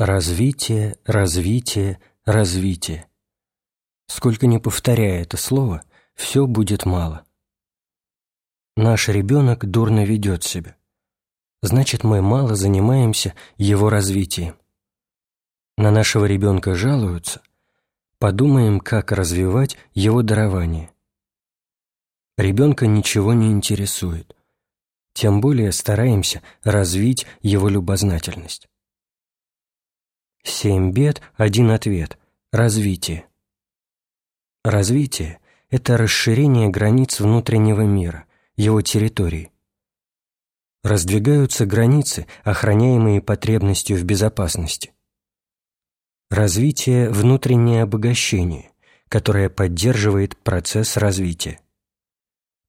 Развитие, развитие, развитие. Сколько ни повторяя это слово, все будет мало. Наш ребенок дурно ведет себя. Значит, мы мало занимаемся его развитием. На нашего ребенка жалуются. Подумаем, как развивать его дарование. Ребенка ничего не интересует. Тем более стараемся развить его любознательность. Семь бед, один ответ. Развитие. Развитие – это расширение границ внутреннего мира, его территории. Раздвигаются границы, охраняемые потребностью в безопасности. Развитие – внутреннее обогащение, которое поддерживает процесс развития.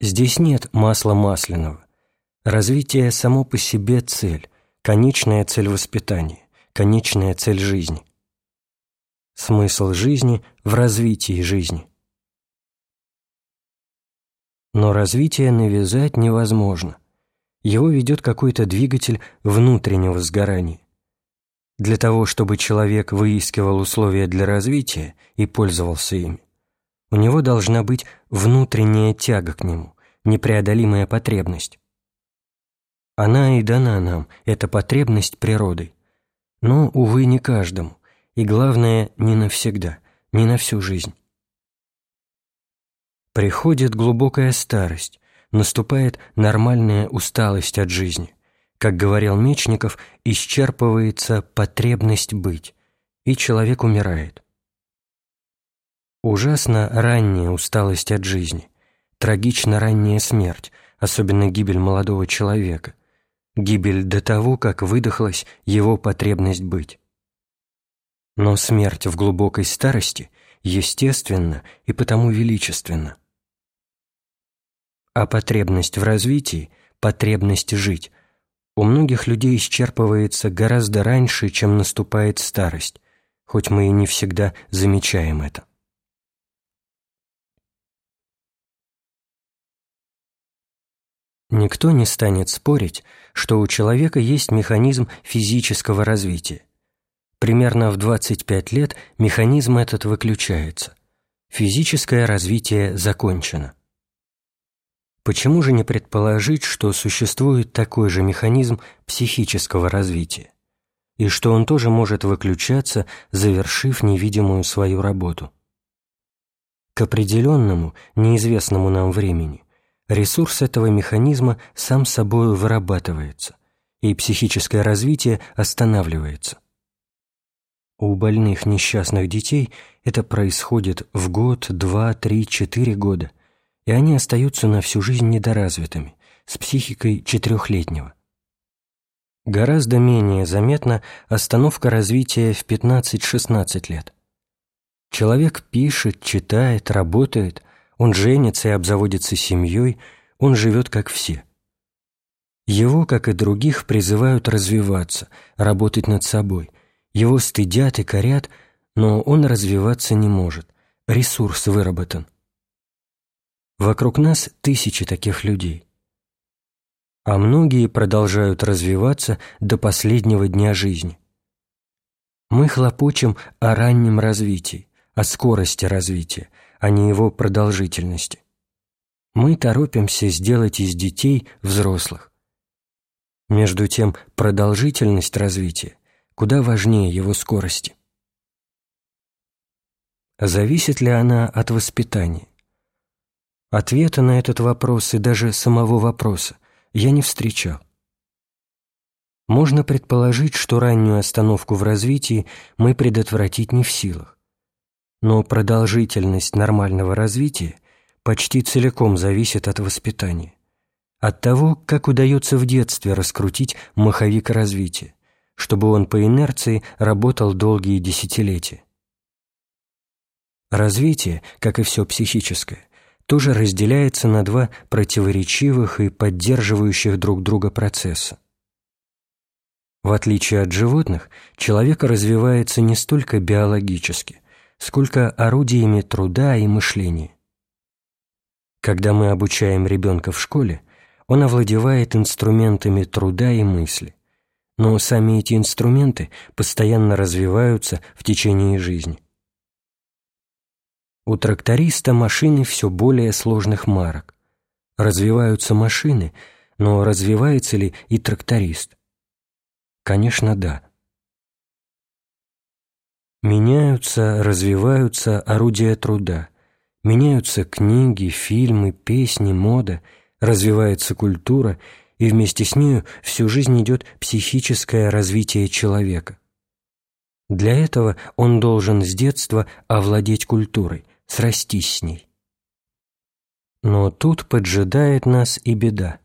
Здесь нет масла масляного. Развитие само по себе цель, конечная цель воспитания конечная цель жизни. Смысл жизни в развитии жизни. Но развитие навязать невозможно. Его ведет какой-то двигатель внутреннего сгорания. Для того, чтобы человек выискивал условия для развития и пользовался ими, у него должна быть внутренняя тяга к нему, непреодолимая потребность. Она и дана нам, эта потребность природой. Но, увы, не каждому, и главное, не навсегда, не на всю жизнь. Приходит глубокая старость, наступает нормальная усталость от жизни. Как говорил Мечников, исчерпывается потребность быть, и человек умирает. Ужасно ранняя усталость от жизни, трагично ранняя смерть, особенно гибель молодого человека, гибель до того, как выдохлась его потребность быть. Но смерть в глубокой старости естественна и потому величественна. А потребность в развитии, потребность жить, у многих людей исчерпывается гораздо раньше, чем наступает старость, хоть мы и не всегда замечаем это. Никто не станет спорить, что у человека есть механизм физического развития. Примерно в 25 лет механизм этот выключается. Физическое развитие закончено. Почему же не предположить, что существует такой же механизм психического развития, и что он тоже может выключаться, завершив невидимую свою работу? К определенному, неизвестному нам времени ресурс этого механизма сам собой вырабатывается, и психическое развитие останавливается. У больных несчастных детей это происходит в год, два, три, четыре года, и они остаются на всю жизнь недоразвитыми, с психикой четырехлетнего. Гораздо менее заметна остановка развития в 15-16 лет. Человек пишет, читает, работает, он женится и обзаводится семьей, он живет как все. Его, как и других, призывают развиваться, работать над собой. Его стыдят и корят, но он развиваться не может. Ресурс выработан. Вокруг нас тысячи таких людей. А многие продолжают развиваться до последнего дня жизни. Мы хлопочем о раннем развитии, о скорости развития, а не его продолжительности. Мы торопимся сделать из детей взрослых. Между тем, продолжительность развития куда важнее его скорости. Зависит ли она от воспитания? Ответа на этот вопрос и даже самого вопроса я не встречал. Можно предположить, что раннюю остановку в развитии мы предотвратить не в силах но продолжительность нормального развития почти целиком зависит от воспитания, от того, как удается в детстве раскрутить маховик развития, чтобы он по инерции работал долгие десятилетия. Развитие, как и все психическое, тоже разделяется на два противоречивых и поддерживающих друг друга процесса. В отличие от животных, человек развивается не столько биологически, сколько орудиями труда и мышления. Когда мы обучаем ребенка в школе, он овладевает инструментами труда и мысли, но сами эти инструменты постоянно развиваются в течение жизни. У тракториста машины все более сложных марок. Развиваются машины, но развивается ли и тракторист? Конечно, да. Меняются, развиваются орудия труда, меняются книги, фильмы, песни, мода, развивается культура, и вместе с нею всю жизнь идет психическое развитие человека. Для этого он должен с детства овладеть культурой, срастись с ней. Но тут поджидает нас и беда.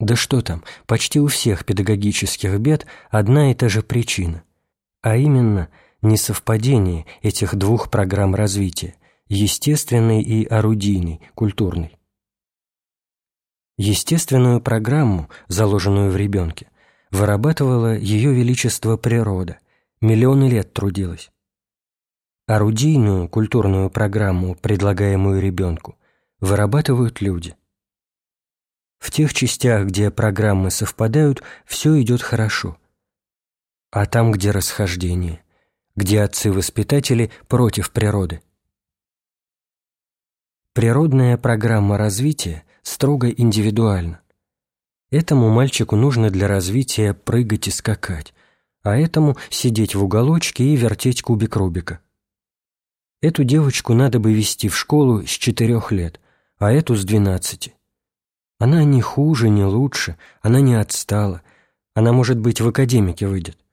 Да что там, почти у всех педагогических бед одна и та же причина, а именно – несовпадение этих двух программ развития – естественной и орудийной, культурной. Естественную программу, заложенную в ребенке, вырабатывала ее величество природа, миллионы лет трудилась. Орудийную, культурную программу, предлагаемую ребенку, вырабатывают люди. В тех частях, где программы совпадают, все идет хорошо. А там, где расхождение, где отцы-воспитатели против природы. Природная программа развития строго индивидуальна. Этому мальчику нужно для развития прыгать и скакать, а этому сидеть в уголочке и вертеть кубик Рубика. Эту девочку надо бы вести в школу с четырех лет, а эту с двенадцати. Она не хуже, не лучше, она не отстала, она, может быть, в академике выйдет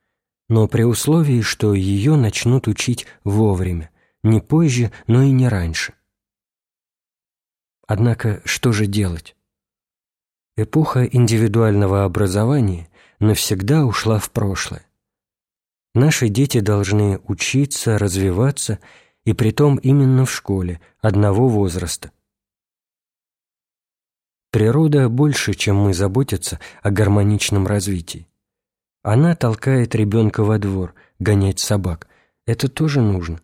но при условии, что ее начнут учить вовремя, не позже, но и не раньше. Однако что же делать? Эпоха индивидуального образования навсегда ушла в прошлое. Наши дети должны учиться, развиваться, и притом именно в школе, одного возраста. Природа больше, чем мы заботится о гармоничном развитии. Она толкает ребенка во двор, гонять собак. Это тоже нужно.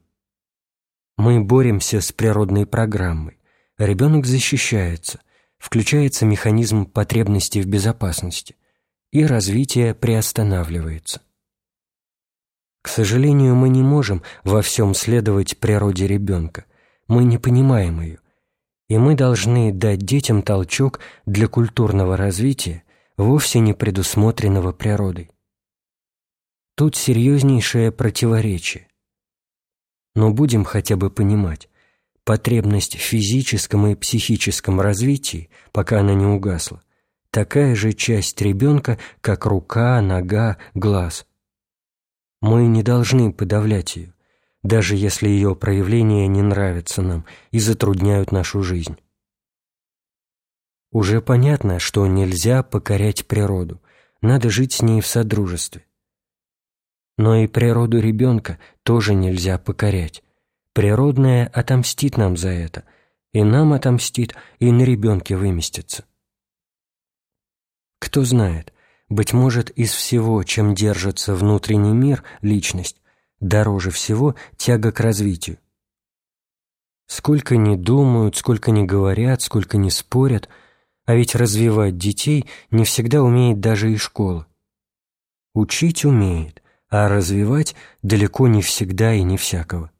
Мы боремся с природной программой. Ребенок защищается, включается механизм потребности в безопасности, и развитие приостанавливается. К сожалению, мы не можем во всем следовать природе ребенка, мы не понимаем ее, и мы должны дать детям толчок для культурного развития, вовсе не предусмотренного природой. Тут серьезнейшее противоречие. Но будем хотя бы понимать, потребность в физическом и психическом развитии, пока она не угасла, такая же часть ребенка, как рука, нога, глаз. Мы не должны подавлять ее, даже если ее проявления не нравятся нам и затрудняют нашу жизнь. Уже понятно, что нельзя покорять природу, надо жить с ней в содружестве. Но и природу ребенка тоже нельзя покорять. Природное отомстит нам за это, и нам отомстит, и на ребенке выместится. Кто знает, быть может, из всего, чем держится внутренний мир, личность, дороже всего тяга к развитию. Сколько ни думают, сколько ни говорят, сколько ни спорят, а ведь развивать детей не всегда умеет даже и школа. Учить умеет, а развивать далеко не всегда и не всякого.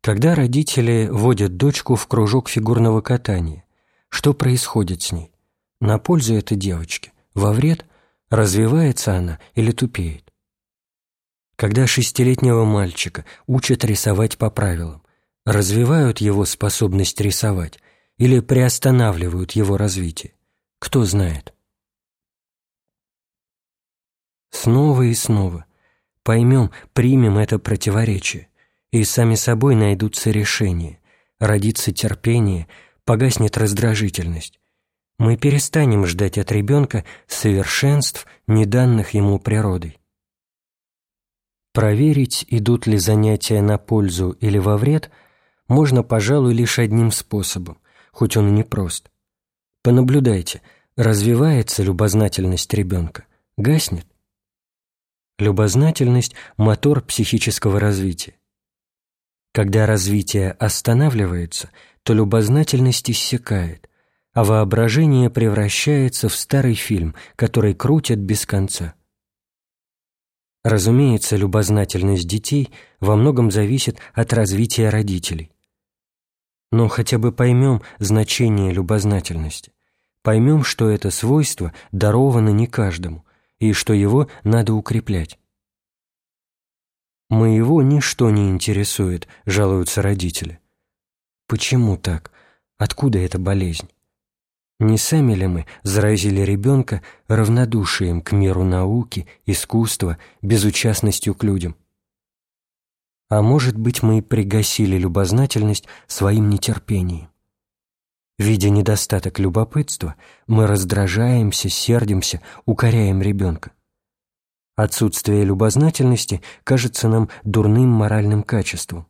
Когда родители водят дочку в кружок фигурного катания, что происходит с ней? На пользу этой девочке? Во вред? Развивается она или тупеет? Когда шестилетнего мальчика учат рисовать по правилам, развивают его способность рисовать или приостанавливают его развитие? Кто знает? Снова и снова. Поймем, примем это противоречие, и сами собой найдутся решения, родится терпение, погаснет раздражительность. Мы перестанем ждать от ребенка совершенств, не данных ему природой. Проверить, идут ли занятия на пользу или во вред, можно, пожалуй, лишь одним способом, хоть он и непрост. Понаблюдайте, развивается любознательность ребенка, гаснет. Любознательность – мотор психического развития. Когда развитие останавливается, то любознательность иссякает, а воображение превращается в старый фильм, который крутят без конца. Разумеется, любознательность детей во многом зависит от развития родителей. Но хотя бы поймем значение любознательности, поймем, что это свойство даровано не каждому, и что его надо укреплять. «Моего ничто не интересует», — жалуются родители. Почему так? Откуда эта болезнь? Не сами ли мы заразили ребенка равнодушием к миру науки, искусства, безучастностью к людям? А может быть, мы пригасили любознательность своим нетерпением? Видя недостаток любопытства, мы раздражаемся, сердимся, укоряем ребенка. Отсутствие любознательности кажется нам дурным моральным качеством.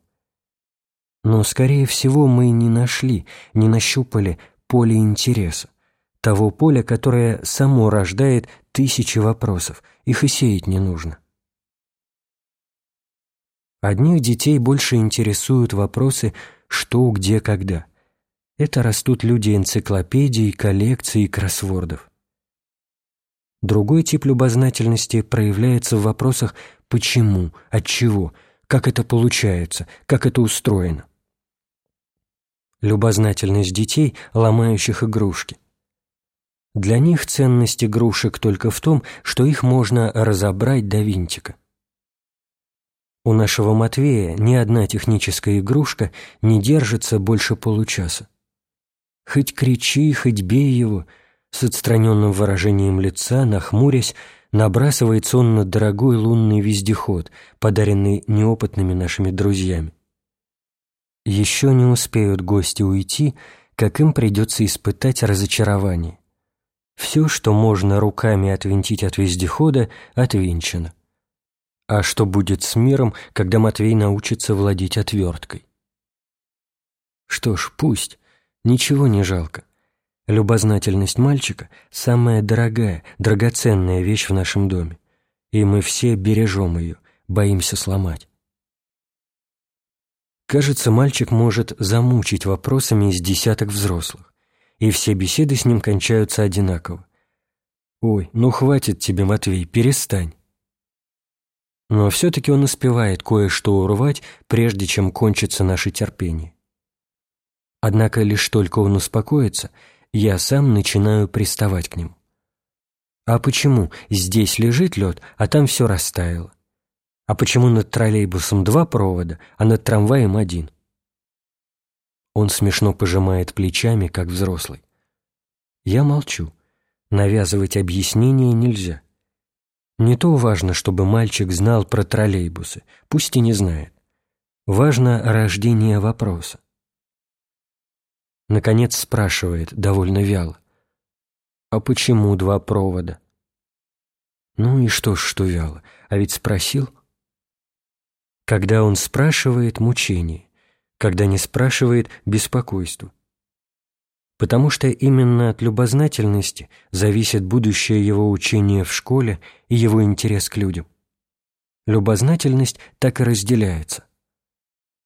Но, скорее всего, мы не нашли, не нащупали поле интереса, того поля, которое само рождает тысячи вопросов, их и сеять не нужно. Одних детей больше интересуют вопросы «что, где, когда». Это растут люди энциклопедий, коллекций и кроссвордов. Другой тип любознательности проявляется в вопросах «почему?», «от чего?», «как это получается?», «как это устроено?». Любознательность детей, ломающих игрушки. Для них ценность игрушек только в том, что их можно разобрать до винтика. У нашего Матвея ни одна техническая игрушка не держится больше получаса. Хоть кричи, хоть бей его, с отстраненным выражением лица, нахмурясь, набрасывается он на дорогой лунный вездеход, подаренный неопытными нашими друзьями. Еще не успеют гости уйти, как им придется испытать разочарование. Все, что можно руками отвинтить от вездехода, отвинчено. А что будет с миром, когда Матвей научится владеть отверткой? Что ж, пусть. Ничего не жалко. Любознательность мальчика – самая дорогая, драгоценная вещь в нашем доме. И мы все бережем ее, боимся сломать. Кажется, мальчик может замучить вопросами из десяток взрослых, и все беседы с ним кончаются одинаково. «Ой, ну хватит тебе, Матвей, перестань». Но все-таки он успевает кое-что урвать, прежде чем кончится наше терпение. Однако лишь только он успокоится, я сам начинаю приставать к нему. А почему здесь лежит лед, а там все растаяло? А почему над троллейбусом два провода, а над трамваем один? Он смешно пожимает плечами, как взрослый. Я молчу. Навязывать объяснение нельзя. Не то важно, чтобы мальчик знал про троллейбусы, пусть и не знает. Важно рождение вопроса. Наконец спрашивает, довольно вяло. «А почему два провода?» Ну и что ж, что вяло, а ведь спросил – когда он спрашивает – мучение, когда не спрашивает – беспокойство. Потому что именно от любознательности зависит будущее его учения в школе и его интерес к людям. Любознательность так и разделяется.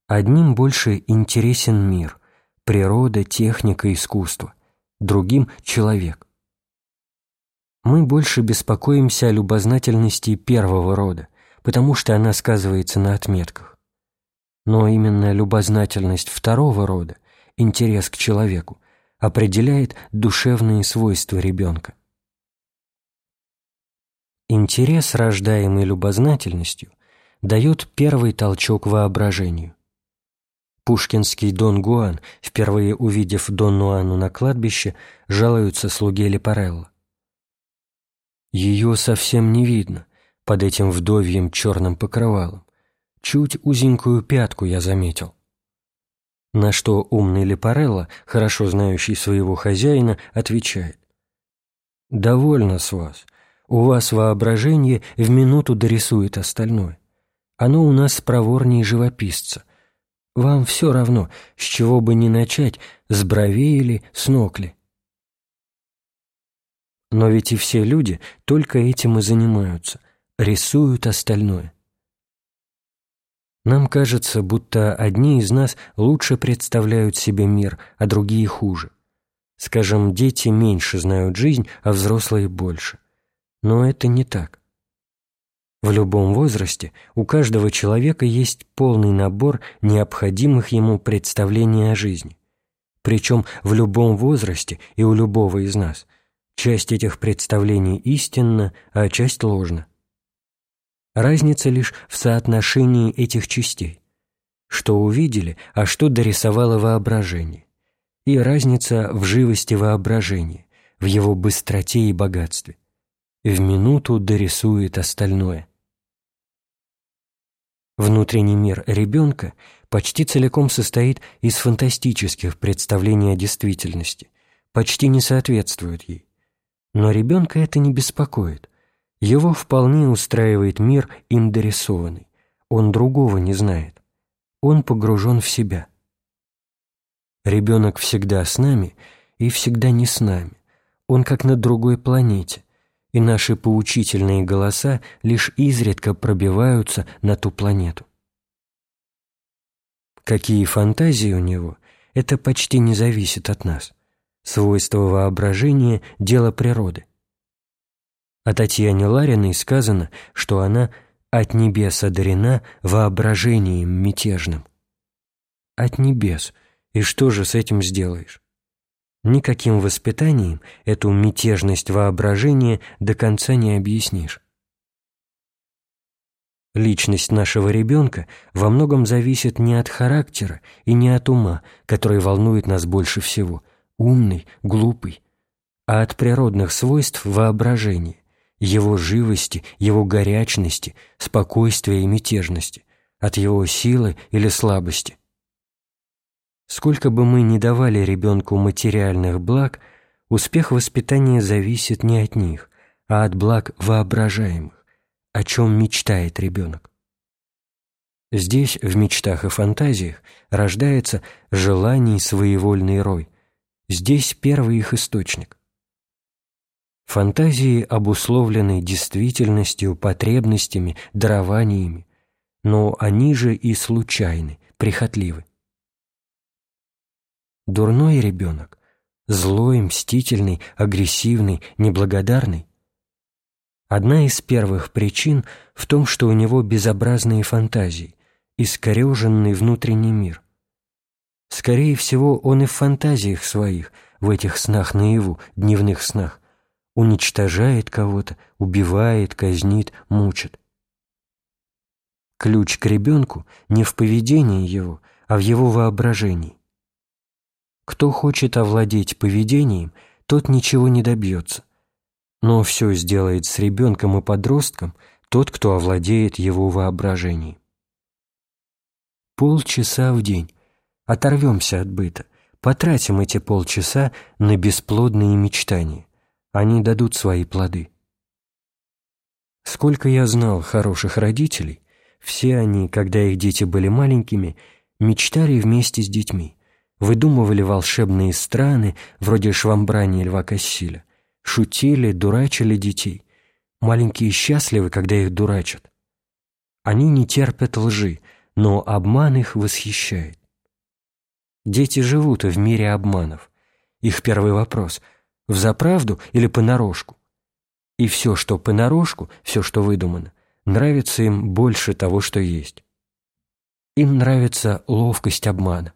Одним больше интересен мир, природа, техника, искусство, другим – человек. Мы больше беспокоимся о любознательности первого рода, потому что она сказывается на отметках. Но именно любознательность второго рода, интерес к человеку, определяет душевные свойства ребенка. Интерес, рождаемый любознательностью, дает первый толчок воображению. Пушкинский Дон Гуан, впервые увидев Донну Анну на кладбище, жалуется слуге Лепарелло. «Ее совсем не видно, под этим вдовьем черным покрывалом. Чуть узенькую пятку я заметил. На что умный Лепарелло, хорошо знающий своего хозяина, отвечает. «Довольно с вас. У вас воображение в минуту дорисует остальное. Оно у нас проворнее живописца. Вам все равно, с чего бы ни начать, с бровей или с ног ли. Но ведь и все люди только этим и занимаются рисуют остальное. Нам кажется, будто одни из нас лучше представляют себе мир, а другие хуже. Скажем, дети меньше знают жизнь, а взрослые больше. Но это не так. В любом возрасте у каждого человека есть полный набор необходимых ему представлений о жизни. Причем в любом возрасте и у любого из нас часть этих представлений истинна, а часть ложна. Разница лишь в соотношении этих частей. Что увидели, а что дорисовало воображение. И разница в живости воображения, в его быстроте и богатстве. В минуту дорисует остальное. Внутренний мир ребенка почти целиком состоит из фантастических представлений о действительности, почти не соответствует ей. Но ребенка это не беспокоит. Его вполне устраивает мир им дорисованный. Он другого не знает. Он погружен в себя. Ребенок всегда с нами и всегда не с нами. Он как на другой планете, и наши поучительные голоса лишь изредка пробиваются на ту планету. Какие фантазии у него, это почти не зависит от нас. Свойство воображения – дело природы. О Татьяне Лариной сказано, что она от небес одарена воображением мятежным. От небес. И что же с этим сделаешь? Никаким воспитанием эту мятежность воображения до конца не объяснишь. Личность нашего ребенка во многом зависит не от характера и не от ума, который волнует нас больше всего, умный, глупый, а от природных свойств воображения, его живости, его горячности, спокойствия и мятежности, от его силы или слабости – Сколько бы мы ни давали ребенку материальных благ, успех воспитания зависит не от них, а от благ воображаемых, о чем мечтает ребенок. Здесь, в мечтах и фантазиях, рождается желаний своевольный рой. Здесь первый их источник. Фантазии обусловлены действительностью, потребностями, дарованиями, но они же и случайны, прихотливы. Дурной ребенок, злой, мстительный, агрессивный, неблагодарный. Одна из первых причин в том, что у него безобразные фантазии, искореженный внутренний мир. Скорее всего, он и в фантазиях своих, в этих снах наяву, дневных снах, уничтожает кого-то, убивает, казнит, мучит. Ключ к ребенку не в поведении его, а в его воображении. Кто хочет овладеть поведением, тот ничего не добьется. Но все сделает с ребенком и подростком тот, кто овладеет его воображением. Полчаса в день. Оторвемся от быта. Потратим эти полчаса на бесплодные мечтания. Они дадут свои плоды. Сколько я знал хороших родителей, все они, когда их дети были маленькими, мечтали вместе с детьми выдумывали волшебные страны, вроде швамбрани Льва Кассиля, шутили, дурачили детей. Маленькие счастливы, когда их дурачат. Они не терпят лжи, но обман их восхищает. Дети живут в мире обманов. Их первый вопрос – в заправду или понарошку? И все, что понарошку, все, что выдумано, нравится им больше того, что есть. Им нравится ловкость обмана.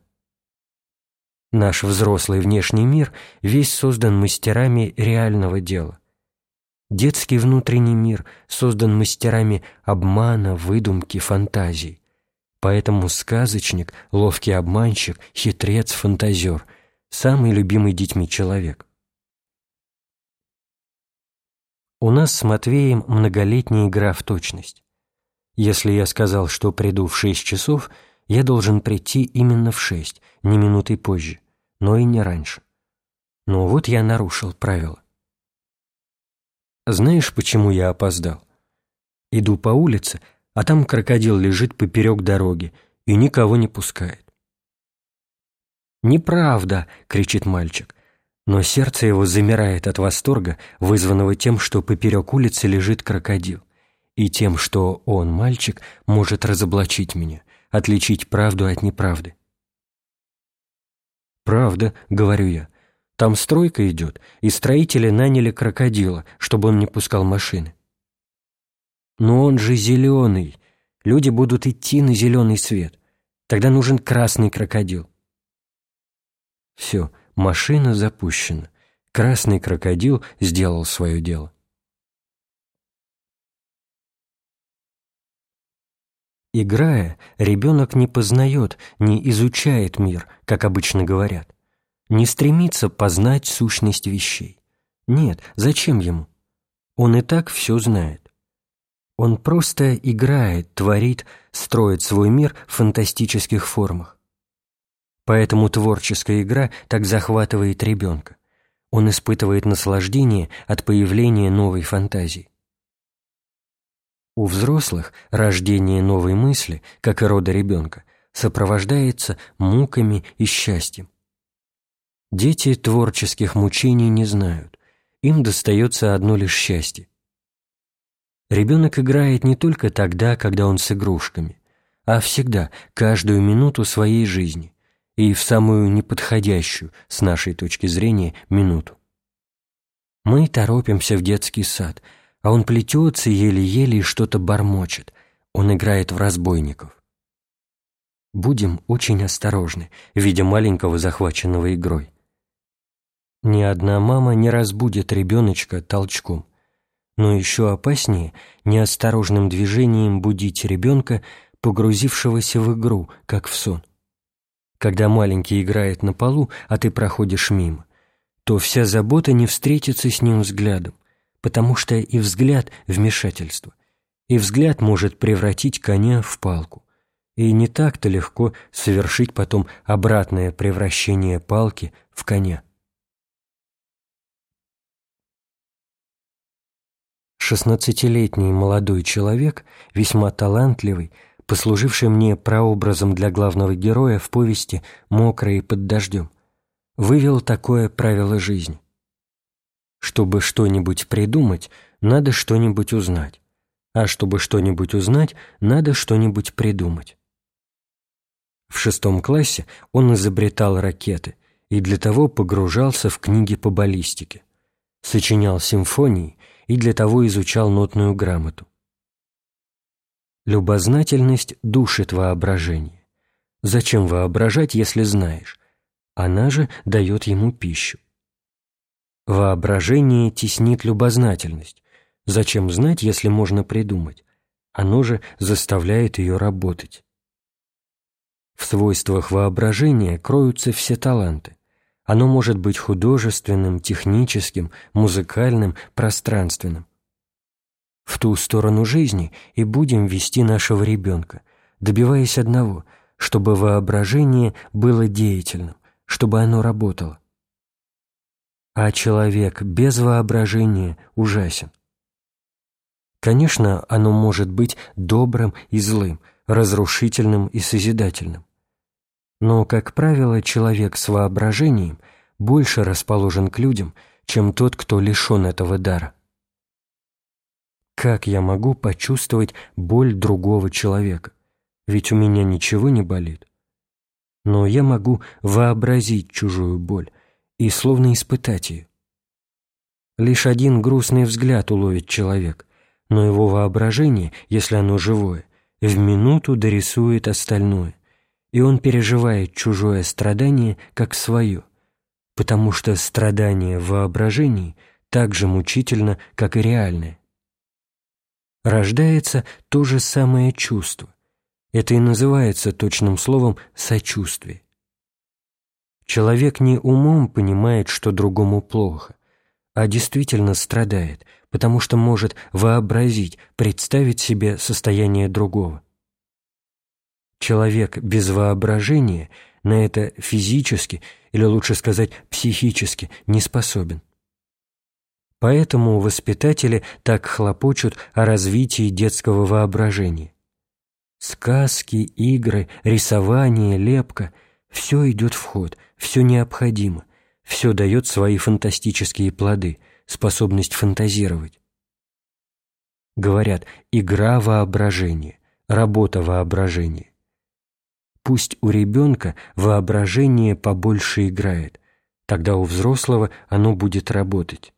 Наш взрослый внешний мир весь создан мастерами реального дела. Детский внутренний мир создан мастерами обмана, выдумки, фантазий. Поэтому сказочник, ловкий обманщик, хитрец, фантазер – самый любимый детьми человек. У нас с Матвеем многолетняя игра в точность. Если я сказал, что приду в шесть часов – я должен прийти именно в шесть, не минутой позже, но и не раньше. Но вот я нарушил правила. Знаешь, почему я опоздал? Иду по улице, а там крокодил лежит поперек дороги и никого не пускает. «Неправда!» — кричит мальчик. Но сердце его замирает от восторга, вызванного тем, что поперек улицы лежит крокодил, и тем, что он, мальчик, может разоблачить меня, отличить правду от неправды. «Правда», — говорю я, — Там стройка идет, и строители наняли крокодила, чтобы он не пускал машины. Но он же зеленый. Люди будут идти на зеленый свет. Тогда нужен красный крокодил. Все, машина запущена. Красный крокодил сделал свое дело. Играя, ребенок не познает, не изучает мир, как обычно говорят, не стремится познать сущность вещей. Нет, зачем ему? Он и так все знает. Он просто играет, творит, строит свой мир в фантастических формах. Поэтому творческая игра так захватывает ребенка. Он испытывает наслаждение от появления новой фантазии. У взрослых рождение новой мысли, как и рода ребенка, сопровождается муками и счастьем. Дети творческих мучений не знают, им достается одно лишь счастье. Ребенок играет не только тогда, когда он с игрушками, а всегда, каждую минуту своей жизни и в самую неподходящую, с нашей точки зрения, минуту. Мы торопимся в детский сад – а он плетется еле-еле и что-то бормочет. Он играет в разбойников. Будем очень осторожны, видя маленького захваченного игрой. Ни одна мама не разбудит ребеночка толчком. Но еще опаснее неосторожным движением будить ребенка, погрузившегося в игру, как в сон. Когда маленький играет на полу, а ты проходишь мимо, то вся забота не встретится с ним взглядом, потому что и взгляд – вмешательство, и взгляд может превратить коня в палку, и не так-то легко совершить потом обратное превращение палки в коня. Шестнадцатилетний молодой человек, весьма талантливый, послуживший мне прообразом для главного героя в повести «Мокрые под дождем», вывел такое правило жизни. Чтобы что-нибудь придумать, надо что-нибудь узнать. А чтобы что-нибудь узнать, надо что-нибудь придумать. В шестом классе он изобретал ракеты и для того погружался в книги по баллистике, сочинял симфонии и для того изучал нотную грамоту. Любознательность душит воображение. Зачем воображать, если знаешь? Она же дает ему пищу. Воображение теснит любознательность. Зачем знать, если можно придумать? Оно же заставляет ее работать. В свойствах воображения кроются все таланты. Оно может быть художественным, техническим, музыкальным, пространственным. В ту сторону жизни и будем вести нашего ребенка, добиваясь одного, чтобы воображение было деятельным, чтобы оно работало а человек без воображения ужасен. Конечно, оно может быть добрым и злым, разрушительным и созидательным. Но, как правило, человек с воображением больше расположен к людям, чем тот, кто лишен этого дара. Как я могу почувствовать боль другого человека? Ведь у меня ничего не болит. Но я могу вообразить чужую боль, и словно испытать ее. Лишь один грустный взгляд уловит человек, но его воображение, если оно живое, в минуту дорисует остальное, и он переживает чужое страдание как свое, потому что страдание в воображении так же мучительно, как и реальное. Рождается то же самое чувство. Это и называется точным словом «сочувствие». Человек не умом понимает, что другому плохо, а действительно страдает, потому что может вообразить, представить себе состояние другого. Человек без воображения на это физически, или лучше сказать психически, не способен. Поэтому воспитатели так хлопочут о развитии детского воображения. Сказки, игры, рисование, лепка – все идет в ход, все необходимо, все дает свои фантастические плоды, способность фантазировать. Говорят, игра воображения, работа воображения. Пусть у ребенка воображение побольше играет, Тогда у взрослого оно будет работать.